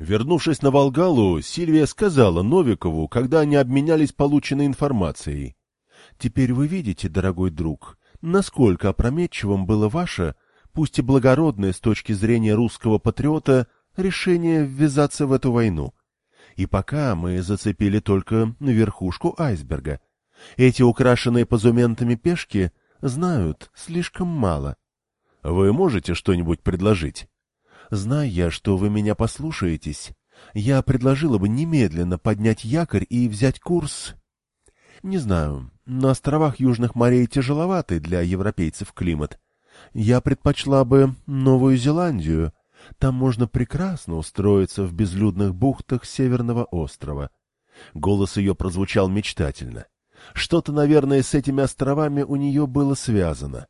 Вернувшись на Волгалу, Сильвия сказала Новикову, когда они обменялись полученной информацией. «Теперь вы видите, дорогой друг, насколько опрометчивым было ваше, пусть и благородное с точки зрения русского патриота, решение ввязаться в эту войну. И пока мы зацепили только верхушку айсберга. Эти украшенные позументами пешки знают слишком мало. Вы можете что-нибудь предложить? Зная, что вы меня послушаетесь, я предложила бы немедленно поднять якорь и взять курс... Не знаю, на островах Южных морей тяжеловатый для европейцев климат. Я предпочла бы Новую Зеландию. Там можно прекрасно устроиться в безлюдных бухтах Северного острова. Голос ее прозвучал мечтательно. Что-то, наверное, с этими островами у нее было связано.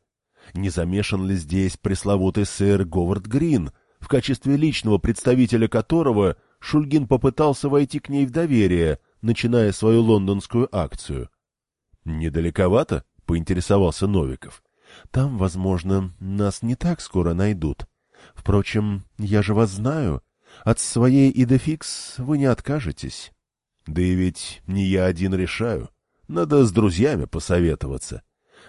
Не замешан ли здесь пресловутый сэр Говард Грин, качестве личного представителя которого Шульгин попытался войти к ней в доверие, начиная свою лондонскую акцию? «Недалековато?» — поинтересовался Новиков. «Там, возможно, нас не так скоро найдут. Впрочем, я же вас знаю. От своей идефикс вы не откажетесь». «Да и ведь не я один решаю. Надо с друзьями посоветоваться.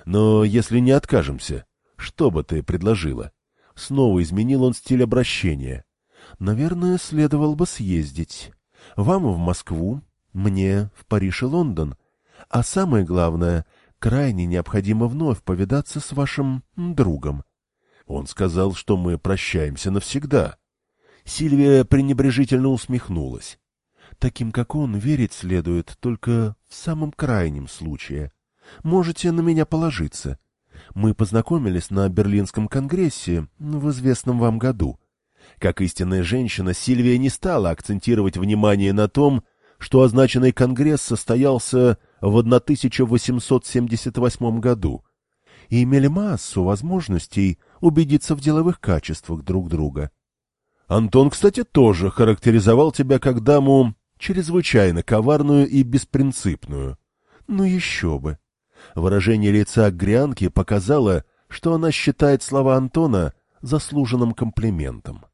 Но если не откажемся, что бы ты предложила?» Снова изменил он стиль обращения. «Наверное, следовало бы съездить. Вам в Москву, мне в Париж и Лондон. А самое главное, крайне необходимо вновь повидаться с вашим другом. Он сказал, что мы прощаемся навсегда. Сильвия пренебрежительно усмехнулась. Таким, как он, верить следует только в самом крайнем случае. Можете на меня положиться. Мы познакомились на Берлинском конгрессе в известном вам году. Как истинная женщина, Сильвия не стала акцентировать внимание на том, что означенный конгресс состоялся в 1878 году и имели массу возможностей убедиться в деловых качествах друг друга. Антон, кстати, тоже характеризовал тебя как даму чрезвычайно коварную и беспринципную. Ну еще бы. Выражение лица Грянки показало, что она считает слова Антона заслуженным комплиментом.